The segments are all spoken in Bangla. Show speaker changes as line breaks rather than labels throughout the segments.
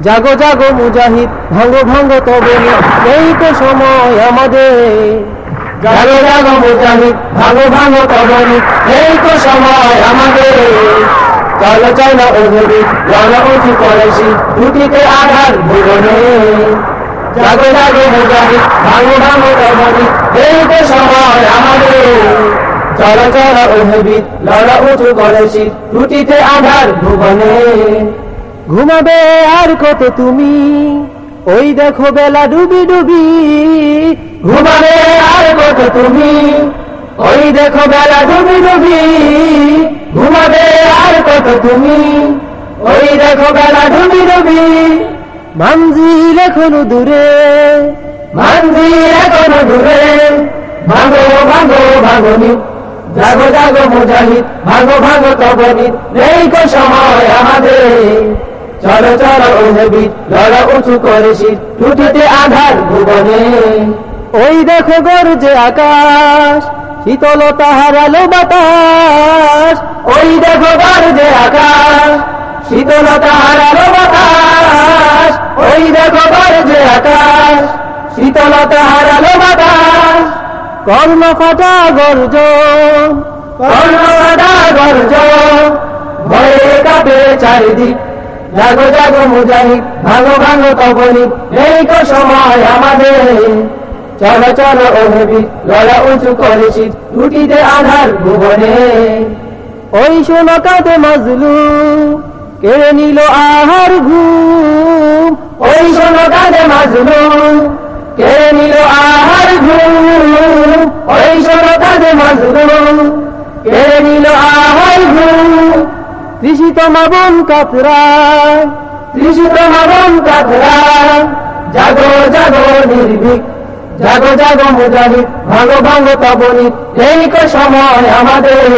জাগো জাগো মুজাহিদ ভাঙ্গো ভাঙ্গো তবে এই তো সময় আমাদের।
জাগো জাগো মুজাহিদ ভাগো ভাগো তবনি এই তো সময় আমাদের। চলো চলো ওহরি রণ উঁচু করেছি দুটিতে আধার ভুবনে জাগো জাগো মুজাহিদ ভাগো ভাগো তবনি এই তো সময় আমাদের। চলো চলো ওহরি রণ উঁচু করেছি দুটিতে আধার ভুবনে
ঘুমাবে আর কত তুমি? ওই দেখো বেলা ডুবি ডুবি।
ঘুমাবে আর কত তুমি? ওই দেখো বেলা ডুবি ডুবি। ঘুমাবে আর কত তুমি? ওই দেখো বেলা ডুবি ডুবি।
মানজিল এখনও দূরে।
মানজি এখনও দূরে। ভাগো ভাগো ভাগনি জাগো জাগো মুজাহিদ। ভাগো ভাগো তবনি। নেই কো সময় আমাদের। চলো চলো ওহেবি লড়া উঁচু করেছি টুটিতে আধার ভুবনে।
ওই দেখো গর্জে আকাশ শীতলতা হারালো বাতাস।
ওই দেখো যে আকাশ শীতলতা হারালো বাতাস। ওই দেখো যে আকাশ শীতলতা হারালো বাতাস।
কর্ণ ফাটা গর্জন
কর্ণকাটা গর্জ ভয়ে কাঁপে চারিদিক। জাগো জাগো মুজাহিদ ভাঙো ভাঙো তবনি এই তো সময় আমাদের। চলো চলো ওহেবি লড়া উঁচু করেছি টুটিতে আধার ভুবনে।
ওই শোনো কাঁদে মাজলু কেড়ে নিল আহার ঘুম।
ওই শোনো কাঁদে মাজলুম
কৃষিত মাবন কাতরায়
তৃষিত মাবন কাতরা। জাগো জাগো নির্ভীক, জাগো জাগো মুজাহিদ ভাগো ভাগো তবনি এই সময় আমাদের।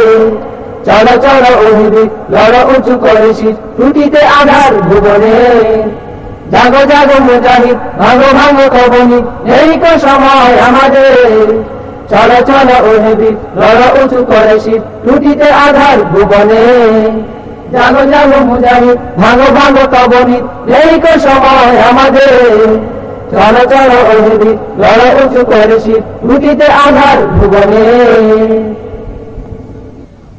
চলো চলো ওহিদি লড় উঁচু করেছি টুটিতে আধার ভুবনে। জাগো জাগো মুজাহিদ ভাগো ভাগো তবনি এই সময় আমাদের। চলো চলো ওহেবি লড় উঁচু করেছি টুটিতে আধার ভুবনে। জাগো জানো মুজাহিদ ভাঙো ভাঙো তবনি, এই কো সময় আমাদের। চলো চলো ওহেবি লড় উঁচু শীত রুটিতে আধার ভুবনে।